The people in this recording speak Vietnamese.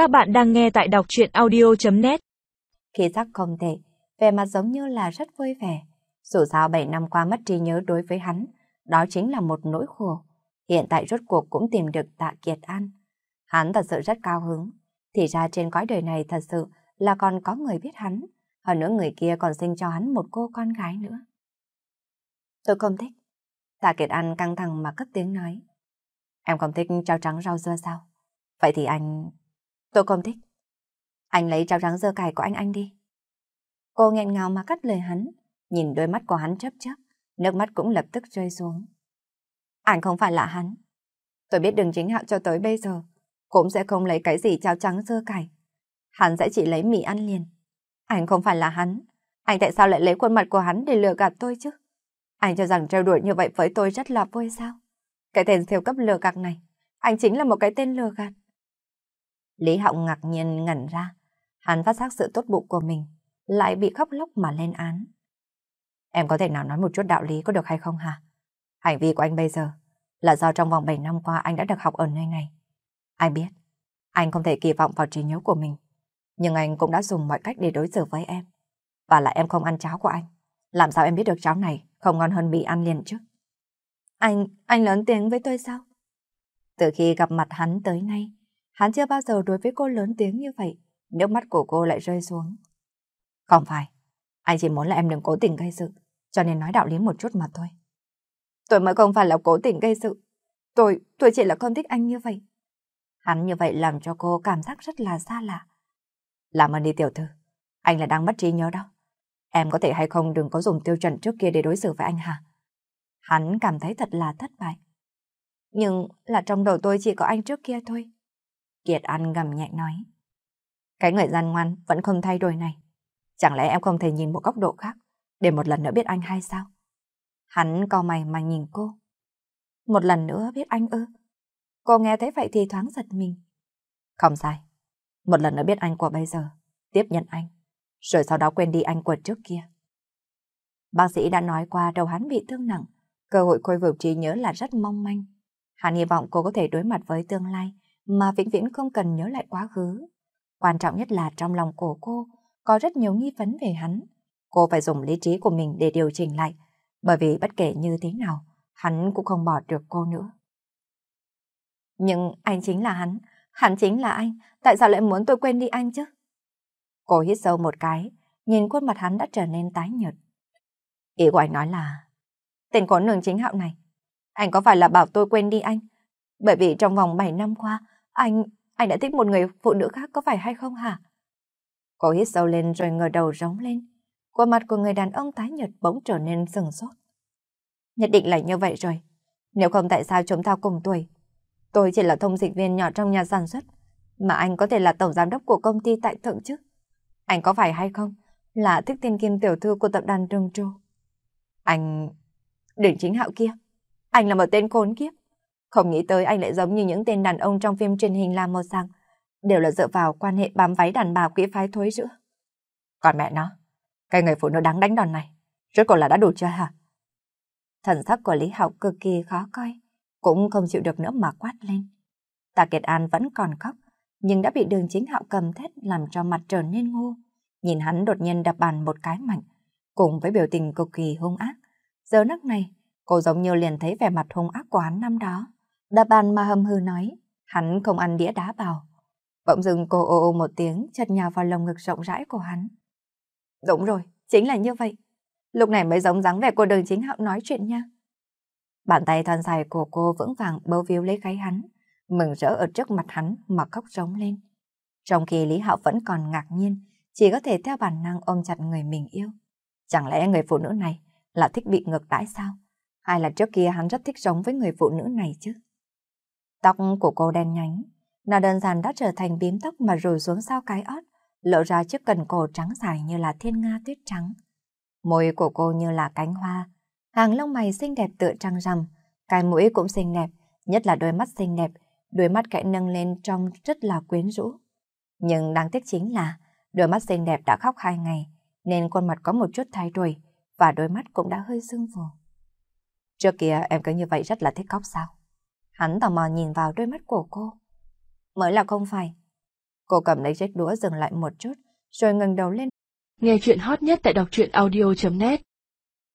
Các bạn đang nghe tại đọc chuyện audio.net Khi sắc không thể, vẻ mặt giống như là rất vui vẻ. Dù sao 7 năm qua mất trí nhớ đối với hắn, đó chính là một nỗi khổ. Hiện tại rốt cuộc cũng tìm được tạ Kiệt An. Hắn thật sự rất cao hứng. Thì ra trên cõi đời này thật sự là còn có người biết hắn. Hơn nữa người kia còn sinh cho hắn một cô con gái nữa. Tôi không thích. Tạ Kiệt An căng thẳng mà cất tiếng nói. Em không thích trao trắng rau dưa sao? Vậy thì anh... Tôi không thích. Anh lấy trao trắng dơ cải của anh anh đi. Cô nghẹn ngào mà cắt lời hắn, nhìn đôi mắt của hắn chớp chớp, nước mắt cũng lập tức rơi xuống. Anh không phải là hắn. Tôi biết đường chính hạo cho tới bây giờ, cũng sẽ không lấy cái gì trao trắng dơ cải. Hắn sẽ chỉ lấy mì ăn liền. Anh không phải là hắn. Anh tại sao lại lấy khuôn mặt của hắn để lừa gạt tôi chứ? Anh cho rằng trêu đuổi như vậy với tôi rất là vui sao? Cái tên siêu cấp lừa gạt này, anh chính là một cái tên lừa gạt. Lý Họng ngạc nhiên ngẩn ra, hắn phát giác sự tốt bụng của mình, lại bị khóc lóc mà lên án. Em có thể nào nói một chút đạo lý có được hay không hả? Hành vi của anh bây giờ là do trong vòng 7 năm qua anh đã được học ở nơi này. Ai biết, anh không thể kỳ vọng vào trí nhớ của mình, nhưng anh cũng đã dùng mọi cách để đối xử với em. Và lại em không ăn cháo của anh. Làm sao em biết được cháo này không ngon hơn bị ăn liền chứ? Anh, anh lớn tiếng với tôi sao? Từ khi gặp mặt hắn tới nay, hắn chưa bao giờ đối với cô lớn tiếng như vậy. Nước mắt của cô lại rơi xuống. Không phải, anh chỉ muốn là em đừng cố tình gây sự, cho nên nói đạo lý một chút mà thôi. Tôi mới không phải là cố tình gây sự. Tôi, tôi chỉ là không thích anh như vậy. Hắn như vậy làm cho cô cảm giác rất là xa lạ. Làm ơn đi tiểu thư, anh là đang mất trí nhớ đó. Em có thể hay không đừng có dùng tiêu chuẩn trước kia để đối xử với anh hả? Hắn cảm thấy thật là thất bại. Nhưng là trong đầu tôi chỉ có anh trước kia thôi. Kiệt An gầm nhẹ nói. Cái người gian ngoan vẫn không thay đổi này. Chẳng lẽ em không thể nhìn một góc độ khác để một lần nữa biết anh hay sao? Hắn co mày mà nhìn cô. Một lần nữa biết anh ư? Cô nghe thấy vậy thì thoáng giật mình. Không sai. Một lần nữa biết anh của bây giờ. Tiếp nhận anh. Rồi sau đó quên đi anh của trước kia. Bác sĩ đã nói qua đầu hắn bị thương nặng. Cơ hội khôi phục trí nhớ là rất mong manh. Hắn hy vọng cô có thể đối mặt với tương lai mà vĩnh viễn không cần nhớ lại quá khứ. Quan trọng nhất là trong lòng của cô có rất nhiều nghi vấn về hắn. Cô phải dùng lý trí của mình để điều chỉnh lại, bởi vì bất kể như thế nào, hắn cũng không bỏ được cô nữa. Nhưng anh chính là hắn, hắn chính là anh, tại sao lại muốn tôi quên đi anh chứ? Cô hít sâu một cái, nhìn khuôn mặt hắn đã trở nên tái nhợt. Ý của anh nói là, tên con nương chính hạo này, anh có phải là bảo tôi quên đi anh? Bởi vì trong vòng 7 năm qua, anh, anh đã thích một người phụ nữ khác có phải hay không hả? Cô hít sâu lên rồi ngờ đầu rống lên. Khuôn mặt của người đàn ông tái nhợt bỗng trở nên sừng sốt. Nhất định là như vậy rồi. Nếu không tại sao chúng ta cùng tuổi? Tôi chỉ là thông dịch viên nhỏ trong nhà sản xuất, mà anh có thể là tổng giám đốc của công ty tại thượng chứ. Anh có phải hay không? Là thích tiên kim tiểu thư của tập đoàn Trường Trô. Anh... Đỉnh chính hạo kia. Anh là một tên khốn kiếp. Không nghĩ tới anh lại giống như những tên đàn ông trong phim truyền hình làm một rằng đều là dựa vào quan hệ bám váy đàn bà quỹ phái thối rữa. Còn mẹ nó, cái người phụ nữ đáng đánh đòn này, rốt cuộc là đã đủ chưa hả? Thần sắc của Lý Học cực kỳ khó coi, cũng không chịu được nữa mà quát lên. Tạ Kiệt An vẫn còn khóc, nhưng đã bị đường chính hạo cầm thét làm cho mặt trở nên ngu. Nhìn hắn đột nhiên đập bàn một cái mạnh, cùng với biểu tình cực kỳ hung ác. Giờ nấc này, cô giống như liền thấy vẻ mặt hung ác của hắn năm đó. Đa bàn mà hầm hư nói, hắn không ăn đĩa đá bào. Bỗng dừng cô ô ô một tiếng chật nhào vào lồng ngực rộng rãi của hắn. Đúng rồi, chính là như vậy. Lúc này mới giống dáng vẻ cô đường chính hạo nói chuyện nha. Bàn tay thon dài của cô vững vàng bấu víu lấy gáy hắn, mừng rỡ ở trước mặt hắn mà khóc rống lên. Trong khi Lý Hạo vẫn còn ngạc nhiên, chỉ có thể theo bản năng ôm chặt người mình yêu. Chẳng lẽ người phụ nữ này là thích bị ngược đãi sao? Hay là trước kia hắn rất thích sống với người phụ nữ này chứ? Tóc của cô đen nhánh, nó đơn giản đã trở thành bím tóc mà rủ xuống sau cái ót, lộ ra chiếc cần cổ trắng dài như là thiên nga tuyết trắng. Môi của cô như là cánh hoa, hàng lông mày xinh đẹp tựa trăng rằm, cái mũi cũng xinh đẹp, nhất là đôi mắt xinh đẹp, đôi mắt kẽ nâng lên trông rất là quyến rũ. Nhưng đáng tiếc chính là đôi mắt xinh đẹp đã khóc hai ngày, nên khuôn mặt có một chút thay đổi và đôi mắt cũng đã hơi sưng phù. Trước kia em cứ như vậy rất là thích khóc sao? Hắn tò mò nhìn vào đôi mắt của cô. Mới là không phải. Cô cầm lấy chiếc đũa dừng lại một chút, rồi ngừng đầu lên. Nghe chuyện hot nhất tại đọc truyện audio.net